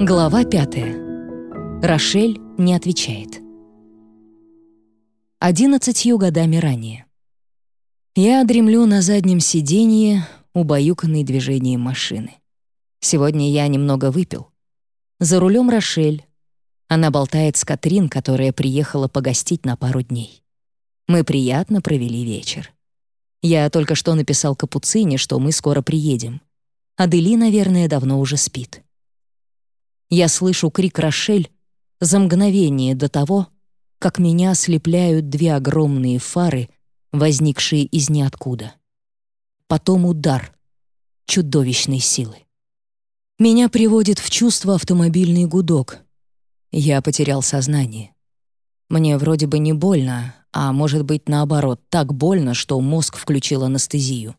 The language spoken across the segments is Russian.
Глава пятая. Рошель не отвечает. Одиннадцатью годами ранее. Я дремлю на заднем сиденье, убаюканный движением машины. Сегодня я немного выпил. За рулем Рошель. Она болтает с Катрин, которая приехала погостить на пару дней. Мы приятно провели вечер. Я только что написал Капуцине, что мы скоро приедем. Адели, наверное, давно уже спит. Я слышу крик Рошель за мгновение до того, как меня ослепляют две огромные фары, возникшие из ниоткуда. Потом удар чудовищной силы. Меня приводит в чувство автомобильный гудок. Я потерял сознание. Мне вроде бы не больно, а может быть, наоборот, так больно, что мозг включил анестезию.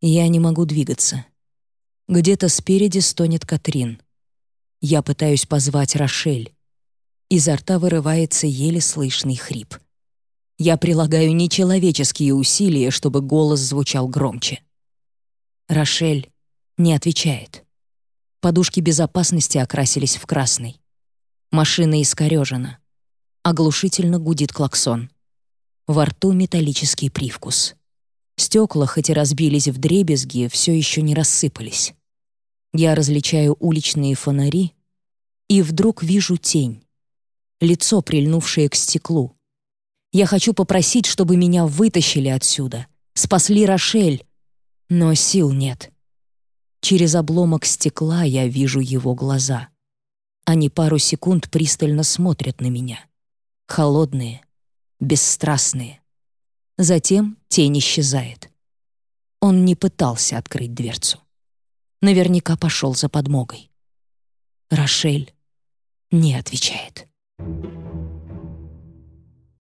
Я не могу двигаться. Где-то спереди стонет Катрин. Я пытаюсь позвать Рошель. Изо рта вырывается еле слышный хрип. Я прилагаю нечеловеческие усилия, чтобы голос звучал громче. Рошель не отвечает. Подушки безопасности окрасились в красный. Машина искорежена. Оглушительно гудит клаксон. Во рту металлический привкус. Стекла, хоть и разбились в дребезги, все еще не рассыпались. Я различаю уличные фонари и вдруг вижу тень. Лицо, прильнувшее к стеклу. Я хочу попросить, чтобы меня вытащили отсюда. Спасли Рошель. Но сил нет. Через обломок стекла я вижу его глаза. Они пару секунд пристально смотрят на меня. Холодные, бесстрастные. Затем тень исчезает. Он не пытался открыть дверцу наверняка пошел за подмогой. Рошель не отвечает. Thank you.